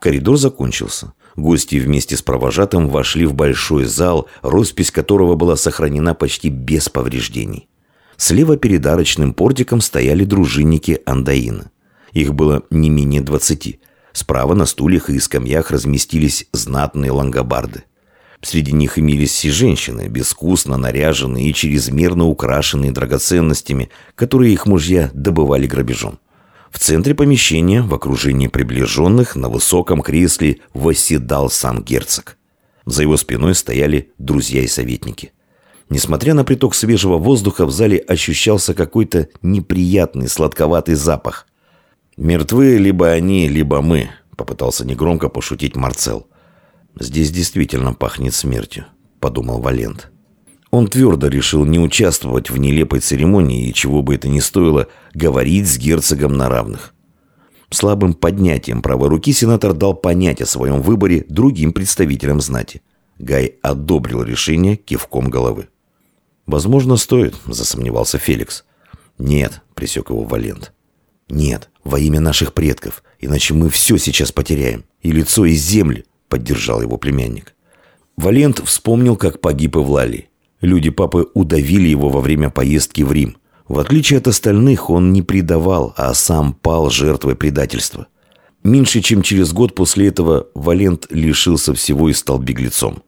Коридор закончился. Гости вместе с провожатым вошли в большой зал, роспись которого была сохранена почти без повреждений. Слева перед арочным портиком стояли дружинники Андаина. Их было не менее двадцати. Справа на стульях и скамьях разместились знатные лангобарды. Среди них имелись и женщины, безвкусно наряженные и чрезмерно украшенные драгоценностями, которые их мужья добывали грабежом. В центре помещения, в окружении приближенных, на высоком кресле восседал сам герцог. За его спиной стояли друзья и советники. Несмотря на приток свежего воздуха, в зале ощущался какой-то неприятный сладковатый запах. «Мертвы либо они, либо мы», — попытался негромко пошутить Марцел. «Здесь действительно пахнет смертью», — подумал Валент. Он твердо решил не участвовать в нелепой церемонии и, чего бы это ни стоило, говорить с герцогом на равных. Слабым поднятием правой руки сенатор дал понять о своем выборе другим представителям знати. Гай одобрил решение кивком головы. «Возможно, стоит», — засомневался Феликс. «Нет», — пресек его Валент. «Нет, во имя наших предков, иначе мы все сейчас потеряем. И лицо, и земли», — поддержал его племянник. Валент вспомнил, как погиб Эвлалий. Люди папы удавили его во время поездки в Рим. В отличие от остальных, он не предавал, а сам пал жертвой предательства. Меньше чем через год после этого Валент лишился всего и стал беглецом.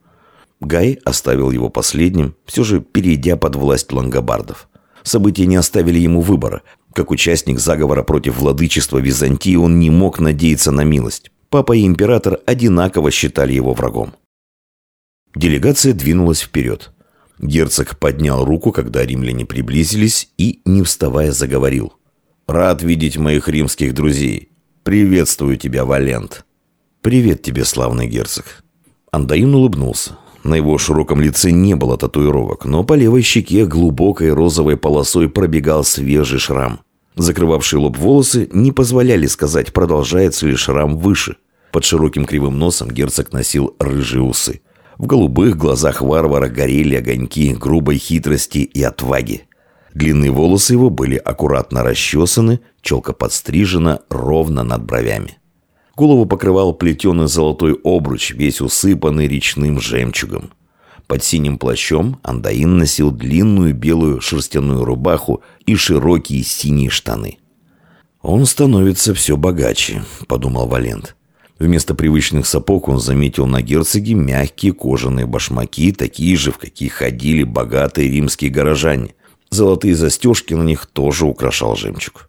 Гай оставил его последним, все же перейдя под власть лангобардов. События не оставили ему выбора. Как участник заговора против владычества Византии он не мог надеяться на милость. Папа и император одинаково считали его врагом. Делегация двинулась вперед. Герцог поднял руку, когда римляне приблизились, и, не вставая, заговорил. «Рад видеть моих римских друзей. Приветствую тебя, Валент». «Привет тебе, славный герцог». Андаин улыбнулся. На его широком лице не было татуировок, но по левой щеке глубокой розовой полосой пробегал свежий шрам. Закрывавшие лоб волосы не позволяли сказать, продолжается ли шрам выше. Под широким кривым носом герцог носил рыжие усы. В голубых глазах варвара горели огоньки грубой хитрости и отваги. Длинные волосы его были аккуратно расчесаны, челка подстрижена ровно над бровями. Голову покрывал плетеный золотой обруч, весь усыпанный речным жемчугом. Под синим плащом Андаин носил длинную белую шерстяную рубаху и широкие синие штаны. «Он становится все богаче», — подумал Валент. Вместо привычных сапог он заметил на герцоге мягкие кожаные башмаки, такие же, в какие ходили богатые римские горожане. Золотые застежки на них тоже украшал жемчуг.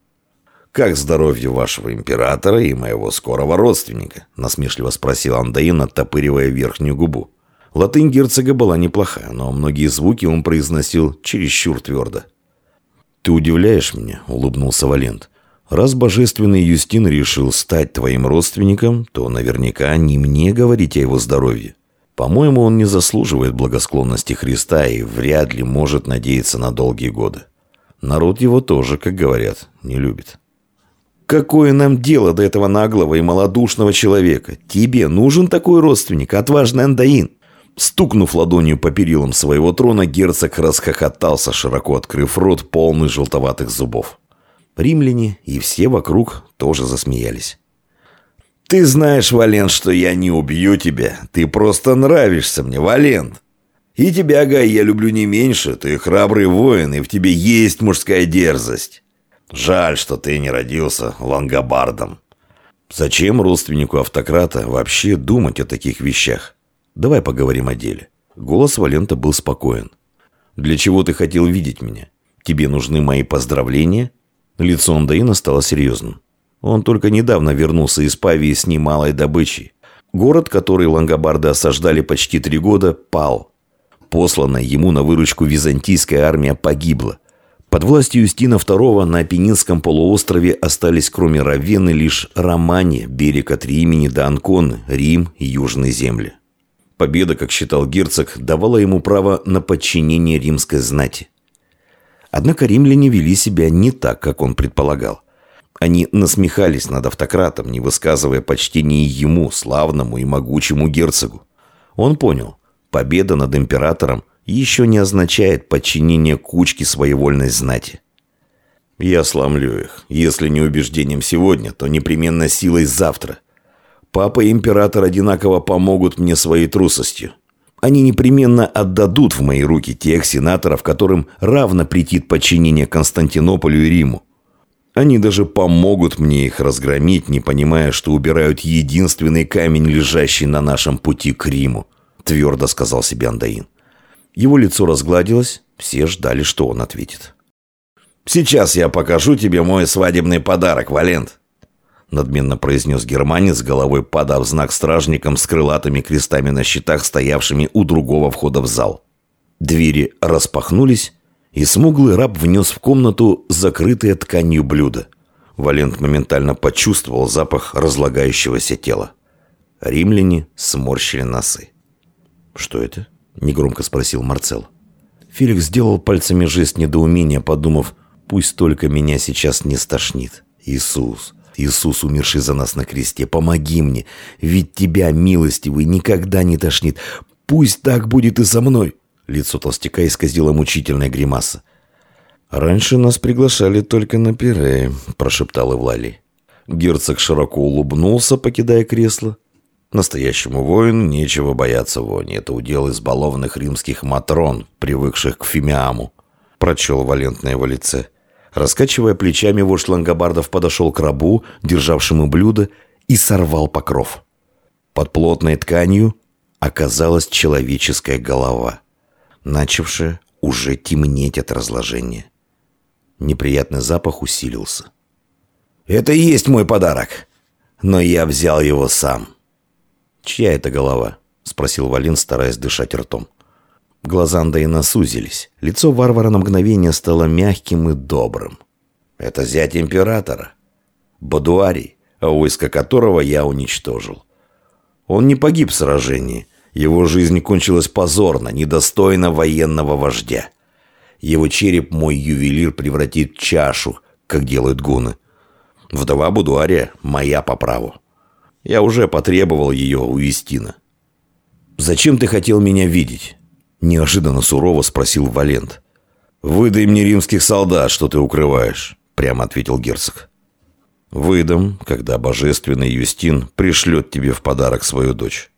«Как здоровье вашего императора и моего скорого родственника?» – насмешливо спросил Андаин, оттопыривая верхнюю губу. Латынь герцога была неплохая, но многие звуки он произносил чересчур твердо. «Ты удивляешь меня», – улыбнулся Валент. «Раз божественный Юстин решил стать твоим родственником, то наверняка не мне говорить о его здоровье. По-моему, он не заслуживает благосклонности Христа и вряд ли может надеяться на долгие годы. Народ его тоже, как говорят, не любит». Какое нам дело до этого наглого и малодушного человека? Тебе нужен такой родственник, отважный Андаин?» Стукнув ладонью по перилам своего трона, герцог расхохотался, широко открыв рот, полный желтоватых зубов. Римляне и все вокруг тоже засмеялись. «Ты знаешь, Валент, что я не убью тебя. Ты просто нравишься мне, Валент. И тебя, Гай, я люблю не меньше. Ты храбрый воин, и в тебе есть мужская дерзость. Жаль, что ты не родился лангобардом. Зачем родственнику автократа вообще думать о таких вещах? Давай поговорим о деле. Голос Валента был спокоен. Для чего ты хотел видеть меня? Тебе нужны мои поздравления? Лицо Андаина стало серьезным. Он только недавно вернулся из Павии с немалой добычей. Город, который лангобарды осаждали почти три года, пал. Посланная ему на выручку византийская армия погибла. Под властью Юстина II на Апеннинском полуострове остались кроме Равенны лишь Романия, берег от Римени до Анконы, Рим и Южные земли. Победа, как считал герцог, давала ему право на подчинение римской знати. Однако римляне вели себя не так, как он предполагал. Они насмехались над автократом, не высказывая почтения ему, славному и могучему герцогу. Он понял, победа над императором – еще не означает подчинение кучки своевольной знати. Я сломлю их. Если не убеждением сегодня, то непременно силой завтра. Папа и император одинаково помогут мне своей трусостью. Они непременно отдадут в мои руки тех сенаторов, которым равно претит подчинение Константинополю и Риму. Они даже помогут мне их разгромить, не понимая, что убирают единственный камень, лежащий на нашем пути к Риму», – твердо сказал себе Андаин. Его лицо разгладилось, все ждали, что он ответит. «Сейчас я покажу тебе мой свадебный подарок, Валент», надменно произнес германец, головой подав знак стражникам с крылатыми крестами на щитах, стоявшими у другого входа в зал. Двери распахнулись, и смуглый раб внес в комнату закрытое тканью блюдо. Валент моментально почувствовал запах разлагающегося тела. Римляне сморщили носы. «Что это?» – негромко спросил Марцел. Феликс сделал пальцами жест недоумения, подумав, «Пусть только меня сейчас не стошнит. Иисус, Иисус, умерший за нас на кресте, помоги мне, ведь Тебя, милостивый, никогда не тошнит. Пусть так будет и со мной». Лицо толстяка исказило мучительная гримаса. «Раньше нас приглашали только на пире», – прошептал Эвлалий. Герцог широко улыбнулся, покидая кресло. Настоящему воину нечего бояться вони. Это удел избалованных римских матрон, привыкших к фимиаму. Прочел Валент на его лице. Раскачивая плечами, вождь Лангобардов подошел к рабу, державшему блюдо, и сорвал покров. Под плотной тканью оказалась человеческая голова, начавшая уже темнеть от разложения. Неприятный запах усилился. «Это и есть мой подарок, но я взял его сам». «Чья это голова?» — спросил Валин, стараясь дышать ртом. Глаза Андейна сузились. Лицо варвара на мгновение стало мягким и добрым. «Это зять императора. Бадуарий, войско которого я уничтожил. Он не погиб в сражении. Его жизнь кончилась позорно, недостойно военного вождя. Его череп мой ювелир превратит в чашу, как делают гуны. Вдова Будуария моя по праву. Я уже потребовал ее у Истина. «Зачем ты хотел меня видеть?» Неожиданно сурово спросил Валент. «Выдай мне римских солдат, что ты укрываешь», — прямо ответил герцог. «Выдам, когда божественный Юстин пришлет тебе в подарок свою дочь.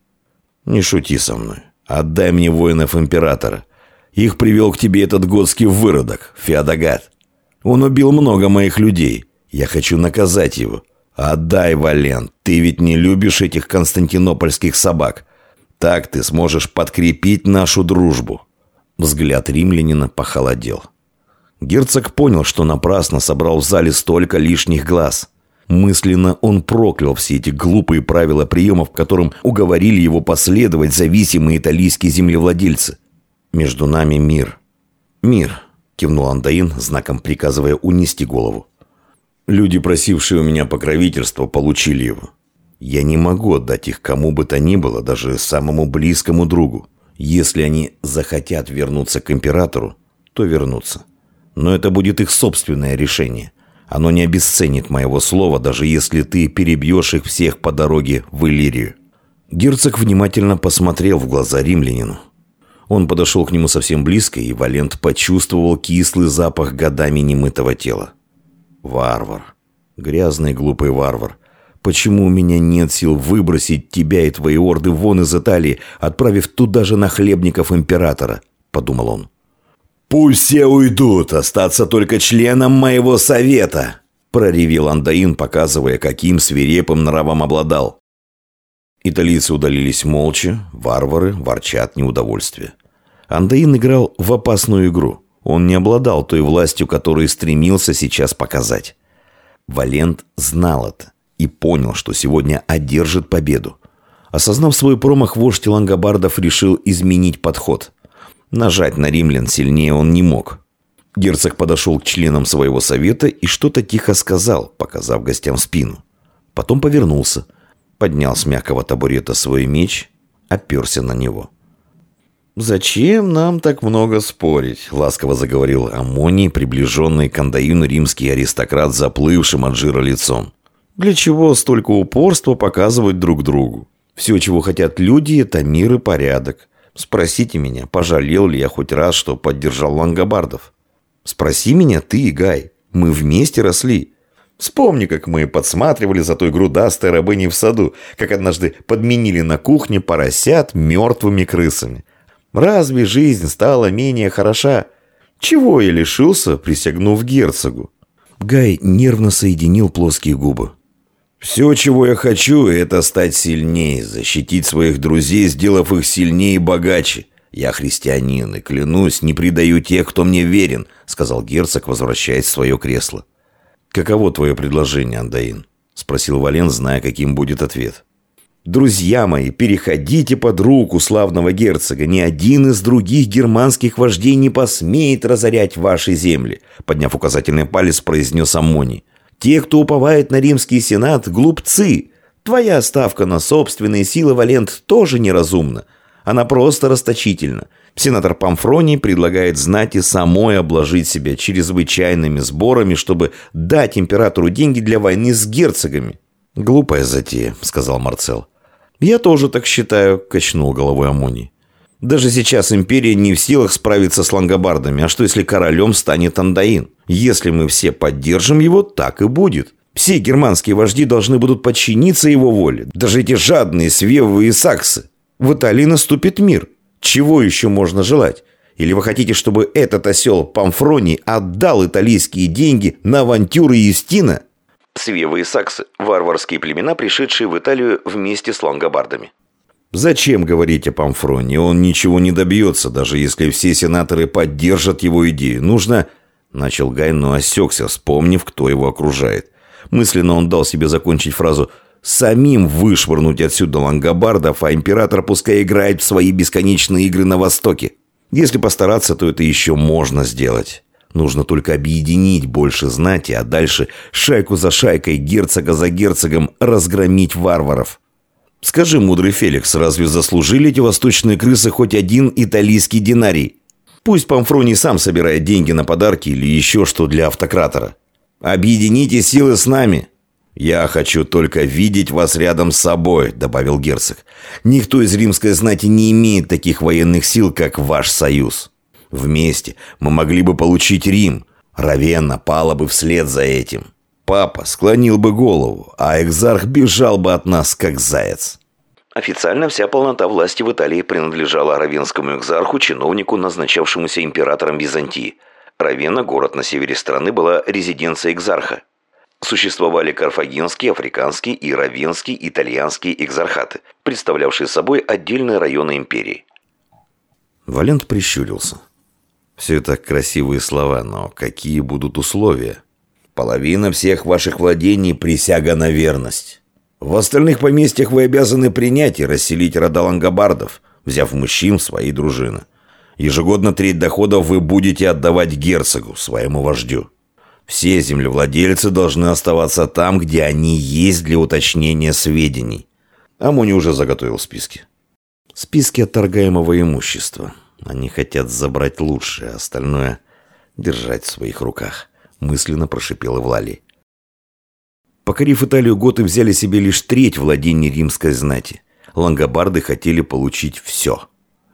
Не шути со мной. Отдай мне воинов императора. Их привел к тебе этот готский выродок, Феодогат. Он убил много моих людей. Я хочу наказать его. Отдай, Валент, ты ведь не любишь этих константинопольских собак. Так ты сможешь подкрепить нашу дружбу». Взгляд римлянина похолодел. Герцог понял, что напрасно собрал в зале столько лишних глаз. Мысленно он проклял все эти глупые правила приемов, которым уговорили его последовать зависимые итальянские землевладельцы. «Между нами мир». «Мир», – кивнул Андаин, знаком приказывая унести голову. «Люди, просившие у меня покровительства, получили его. Я не могу отдать их кому бы то ни было, даже самому близкому другу. Если они захотят вернуться к императору, то вернутся. Но это будет их собственное решение. Оно не обесценит моего слова, даже если ты перебьешь их всех по дороге в Иллирию». Герцог внимательно посмотрел в глаза римлянину. Он подошел к нему совсем близко, и Валент почувствовал кислый запах годами немытого тела. «Варвар. Грязный глупый варвар. Почему у меня нет сил выбросить тебя и твои орды вон из Италии, отправив туда же нахлебников императора?» – подумал он. «Пусть все уйдут, остаться только членом моего совета!» – проревел Андаин, показывая, каким свирепым нравом обладал. Италийцы удалились молча, варвары ворчат неудовольствие. Андаин играл в опасную игру. Он не обладал той властью, которую стремился сейчас показать. Валент знал это и понял, что сегодня одержит победу. Осознав свой промах, вождь Лангобардов решил изменить подход. Нажать на римлян сильнее он не мог. Герцог подошел к членам своего совета и что-то тихо сказал, показав гостям спину. Потом повернулся, поднял с мягкого табурета свой меч, оперся на него. «Зачем нам так много спорить?» – ласково заговорил Амоний, приближенный к Андаину римский аристократ, заплывшим от жира лицом. Для чего столько упорства показывать друг другу? Все, чего хотят люди, это мир и порядок. Спросите меня, пожалел ли я хоть раз, что поддержал лангобардов? Спроси меня ты, Гай. Мы вместе росли. Вспомни, как мы подсматривали за той грудастой рабыней в саду, как однажды подменили на кухне поросят мертвыми крысами. Разве жизнь стала менее хороша? Чего я лишился, присягнув герцогу? Гай нервно соединил плоские губы. «Все, чего я хочу, это стать сильнее, защитить своих друзей, сделав их сильнее и богаче. Я христианин и, клянусь, не предаю тех, кто мне верен», — сказал герцог, возвращаясь в свое кресло. «Каково твое предложение, Андаин?» – спросил Вален, зная, каким будет ответ. «Друзья мои, переходите под руку славного герцога. Ни один из других германских вождей не посмеет разорять ваши земли», – подняв указательный палец, произнес Аммоний. «Те, кто уповает на римский сенат, глупцы. Твоя ставка на собственные силы, Валент, тоже неразумна. Она просто расточительна. Сенатор Памфроний предлагает знати самой обложить себя чрезвычайными сборами, чтобы дать императору деньги для войны с герцогами. «Глупая затея», — сказал Марцел. «Я тоже так считаю», — качнул головой Амоний. «Даже сейчас империя не в силах справиться с лангобардами, а что если королем станет Андаин? Если мы все поддержим его, так и будет. Все германские вожди должны будут подчиниться его воле, даже эти жадные свевы и саксы. В Италии наступит мир». Чего еще можно желать? Или вы хотите, чтобы этот осел Памфроний отдал итальянские деньги на авантюры Юстина? Свевы и саксы – варварские племена, пришедшие в Италию вместе с лангобардами. Зачем говорить о Памфроне? Он ничего не добьется, даже если все сенаторы поддержат его идею. Нужно... Начал Гай, но осекся, вспомнив, кто его окружает. Мысленно он дал себе закончить фразу самим вышвырнуть отсюда лангобардов, а император пускай играет в свои бесконечные игры на Востоке. Если постараться, то это еще можно сделать. Нужно только объединить больше знати, а дальше шайку за шайкой, герцога за герцогом разгромить варваров. Скажи, мудрый Феликс, разве заслужили эти восточные крысы хоть один италийский динарий? Пусть Памфроний сам собирает деньги на подарки или еще что для автократора. Объедините силы с нами. «Я хочу только видеть вас рядом с собой», — добавил герцог. «Никто из римской знати не имеет таких военных сил, как ваш союз. Вместе мы могли бы получить Рим. Равенна пала бы вслед за этим. Папа склонил бы голову, а экзарх бежал бы от нас, как заяц». Официально вся полнота власти в Италии принадлежала равенскому экзарху, чиновнику, назначавшемуся императором Византии. Равенна, город на севере страны, была резиденцией экзарха. Существовали карфагенские, африканские и равенские итальянские экзархаты, представлявшие собой отдельные районы империи. Валент прищурился. «Все это красивые слова, но какие будут условия? Половина всех ваших владений – присяга на верность. В остальных поместьях вы обязаны принять и расселить рода лангобардов, взяв мужчин в свои дружины. Ежегодно треть доходов вы будете отдавать герцогу, своему вождю. Все землевладельцы должны оставаться там, где они есть для уточнения сведений. Амони уже заготовил списки. Списки отторгаемого имущества. Они хотят забрать лучшее, а остальное держать в своих руках. Мысленно прошипел Влали. Покорив Италию, готы взяли себе лишь треть владений римской знати. Лангобарды хотели получить все.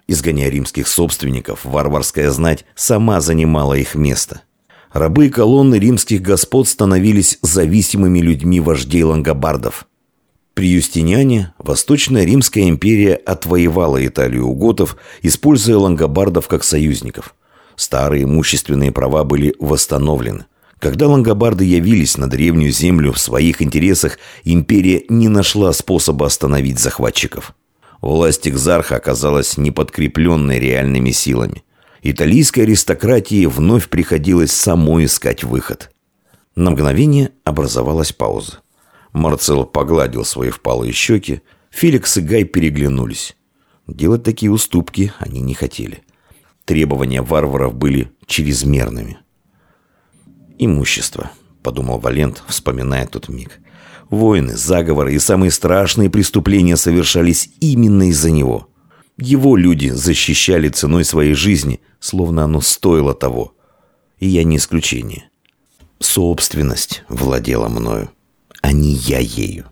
Изгоняя римских собственников, варварская знать сама занимала их место – рабы и колонны римских господ становились зависимыми людьми вождей лангобардов. При Юстиниане Восточная Римская империя отвоевала Италию у готов, используя лангобардов как союзников. Старые имущественные права были восстановлены. Когда лангобарды явились на древнюю землю в своих интересах, империя не нашла способа остановить захватчиков. Власть Экзарха оказалась неподкрепленной реальными силами. Италийской аристократии вновь приходилось самой искать выход. На мгновение образовалась пауза. Марцел погладил свои впалые щеки. Феликс и Гай переглянулись. Делать такие уступки они не хотели. Требования варваров были чрезмерными. «Имущество», — подумал Валент, вспоминая тот миг. «Войны, заговоры и самые страшные преступления совершались именно из-за него». Его люди защищали ценой своей жизни, словно оно стоило того. И я не исключение. Собственность владела мною, а не я ею.